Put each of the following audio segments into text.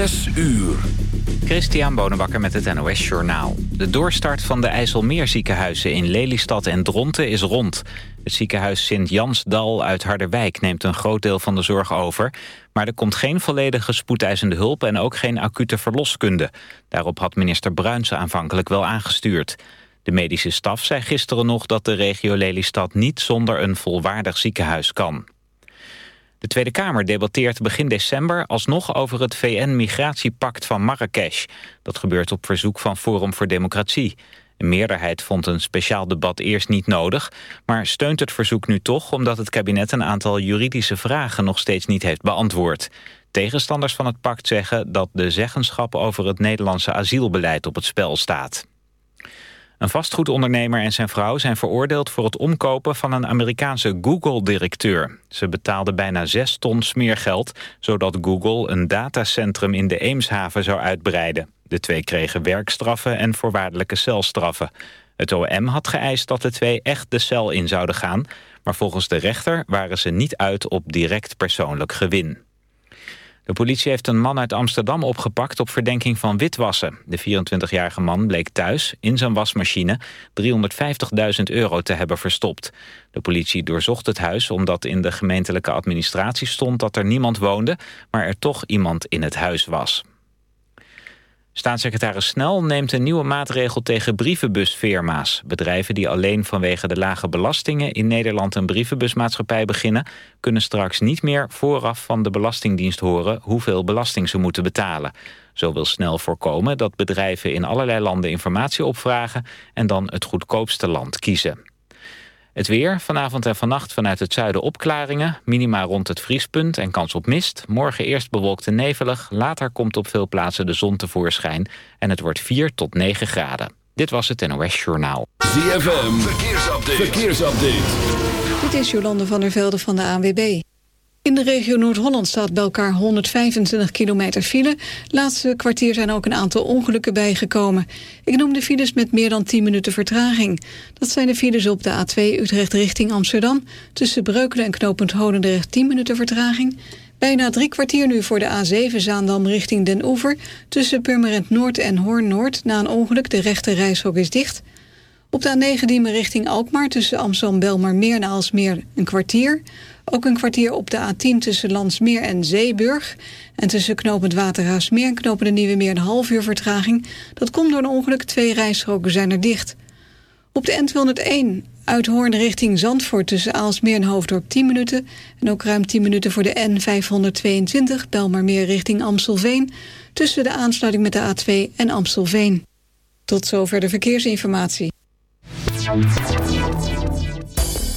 Zes uur. Christian Bonenbakker met het NOS Journaal. De doorstart van de IJsselmeerziekenhuizen in Lelystad en Dronten is rond. Het ziekenhuis Sint-Jansdal uit Harderwijk neemt een groot deel van de zorg over. Maar er komt geen volledige spoedeisende hulp en ook geen acute verloskunde. Daarop had minister Bruins aanvankelijk wel aangestuurd. De medische staf zei gisteren nog dat de regio Lelystad niet zonder een volwaardig ziekenhuis kan. De Tweede Kamer debatteert begin december alsnog over het VN-migratiepact van Marrakesh. Dat gebeurt op verzoek van Forum voor Democratie. Een meerderheid vond een speciaal debat eerst niet nodig... maar steunt het verzoek nu toch omdat het kabinet een aantal juridische vragen nog steeds niet heeft beantwoord. Tegenstanders van het pact zeggen dat de zeggenschap over het Nederlandse asielbeleid op het spel staat. Een vastgoedondernemer en zijn vrouw zijn veroordeeld voor het omkopen van een Amerikaanse Google-directeur. Ze betaalden bijna 6 ton smeergeld, zodat Google een datacentrum in de Eemshaven zou uitbreiden. De twee kregen werkstraffen en voorwaardelijke celstraffen. Het OM had geëist dat de twee echt de cel in zouden gaan, maar volgens de rechter waren ze niet uit op direct persoonlijk gewin. De politie heeft een man uit Amsterdam opgepakt op verdenking van witwassen. De 24-jarige man bleek thuis, in zijn wasmachine, 350.000 euro te hebben verstopt. De politie doorzocht het huis omdat in de gemeentelijke administratie stond dat er niemand woonde, maar er toch iemand in het huis was. Staatssecretaris Snel neemt een nieuwe maatregel tegen brievenbusfirma's. Bedrijven die alleen vanwege de lage belastingen in Nederland een brievenbusmaatschappij beginnen... kunnen straks niet meer vooraf van de Belastingdienst horen hoeveel belasting ze moeten betalen. Zo wil Snel voorkomen dat bedrijven in allerlei landen informatie opvragen... en dan het goedkoopste land kiezen. Het weer, vanavond en vannacht vanuit het zuiden opklaringen. Minima rond het vriespunt en kans op mist. Morgen eerst bewolkt en nevelig. Later komt op veel plaatsen de zon tevoorschijn. En het wordt 4 tot 9 graden. Dit was het NOS Journaal. ZFM, verkeersupdate. verkeersupdate. Dit is Jolande van der Velde van de ANWB. In de regio Noord-Holland staat bij elkaar 125 kilometer file. Laatste kwartier zijn ook een aantal ongelukken bijgekomen. Ik noem de files met meer dan 10 minuten vertraging. Dat zijn de files op de A2 Utrecht richting Amsterdam... tussen Breukelen en knooppunt Holendrecht 10 minuten vertraging... Bijna drie kwartier nu voor de A7 Zaandam richting Den Oever... tussen Purmerend Noord en Hoorn Noord. Na een ongeluk, de rechte reishok is dicht... Op de A9 Diemen richting Alkmaar tussen Amsterdam-Belmarmeer en Aalsmeer een kwartier. Ook een kwartier op de A10 tussen Landsmeer en Zeeburg. En tussen knopend Waterhaasmeer en knopend de Nieuwe Meer een half uur vertraging. Dat komt door een ongeluk, twee rijstroken zijn er dicht. Op de N201 uit Hoorn richting Zandvoort tussen Aalsmeer en Hoofddorp 10 minuten. En ook ruim 10 minuten voor de N522 Belmarmeer richting Amstelveen. Tussen de aansluiting met de A2 en Amstelveen. Tot zover de verkeersinformatie.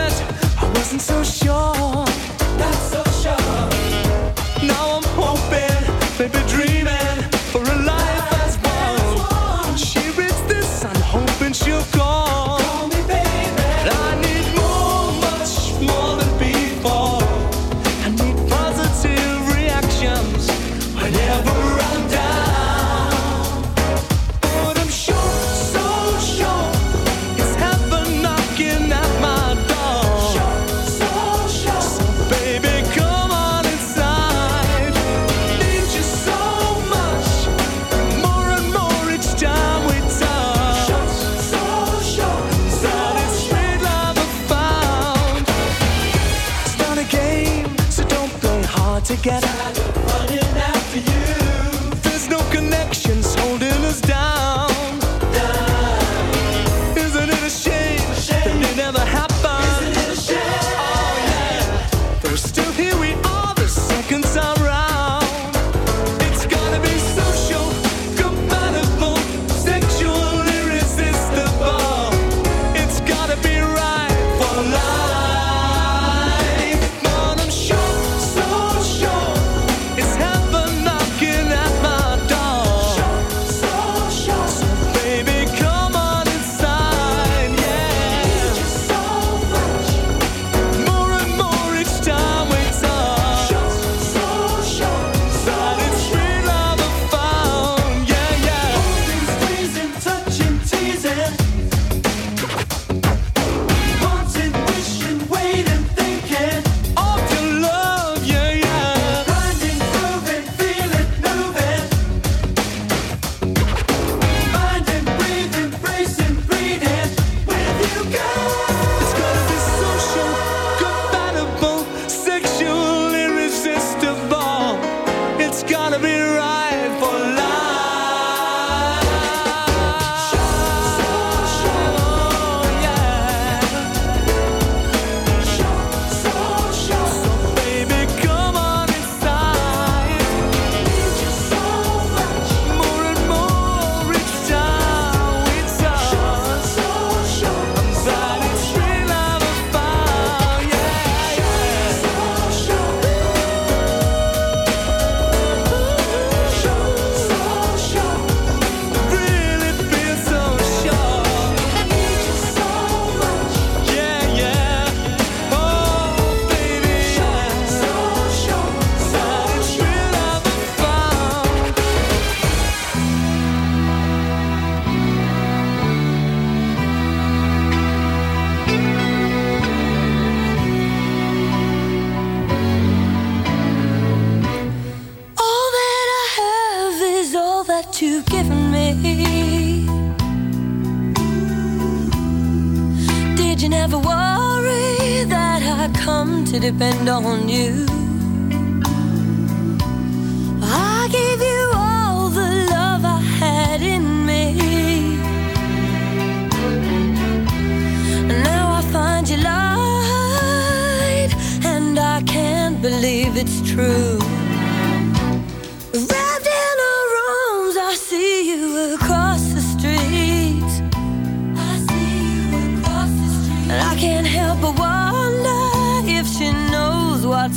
but I wasn't so sure. That's so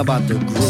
about the groove.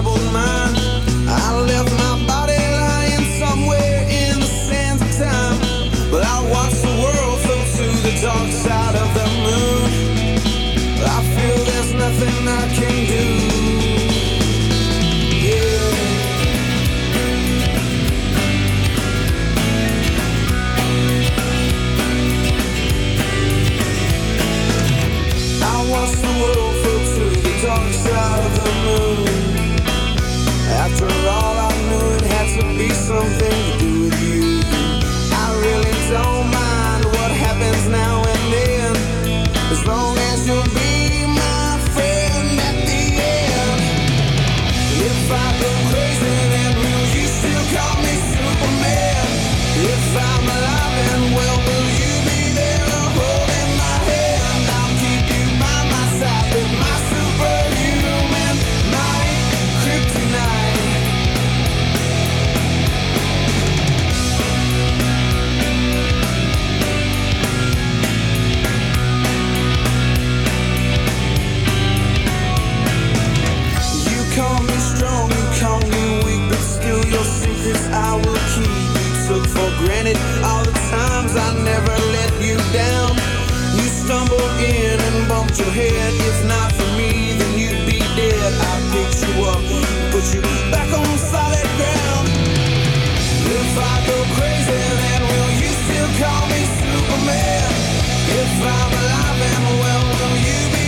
troubled mind granted all the times I never let you down. You stumbled in and bumped your head. If not for me, then you'd be dead. I picked you up, put you back on solid ground. If I go crazy, then will you still call me Superman? If I'm alive and well, will you be?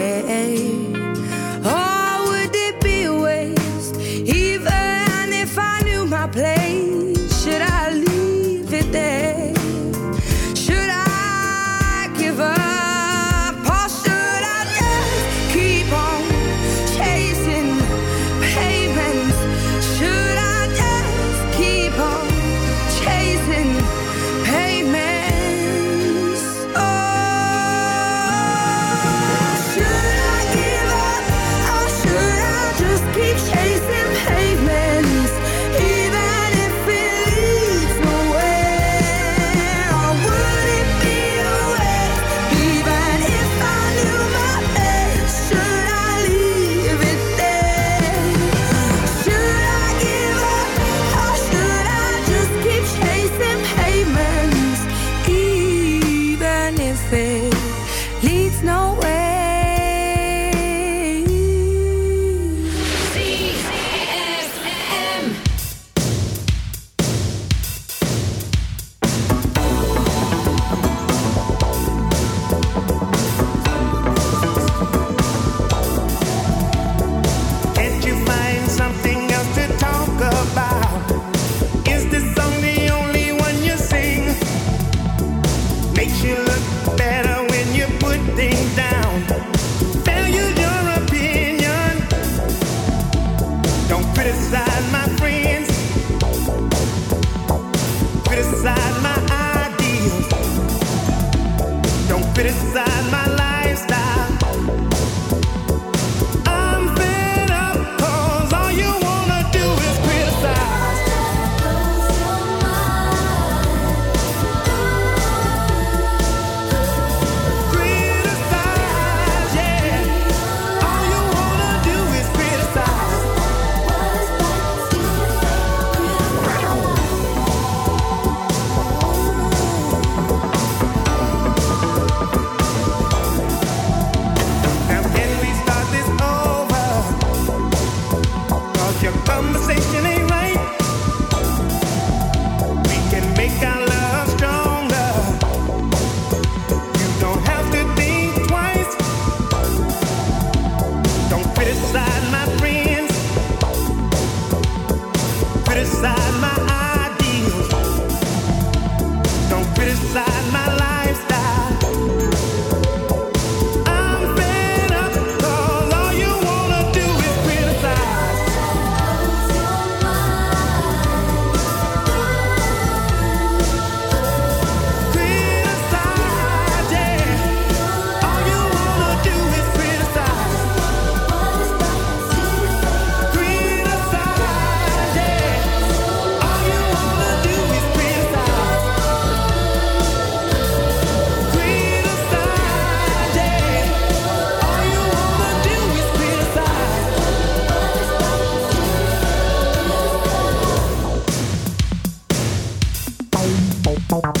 Bye.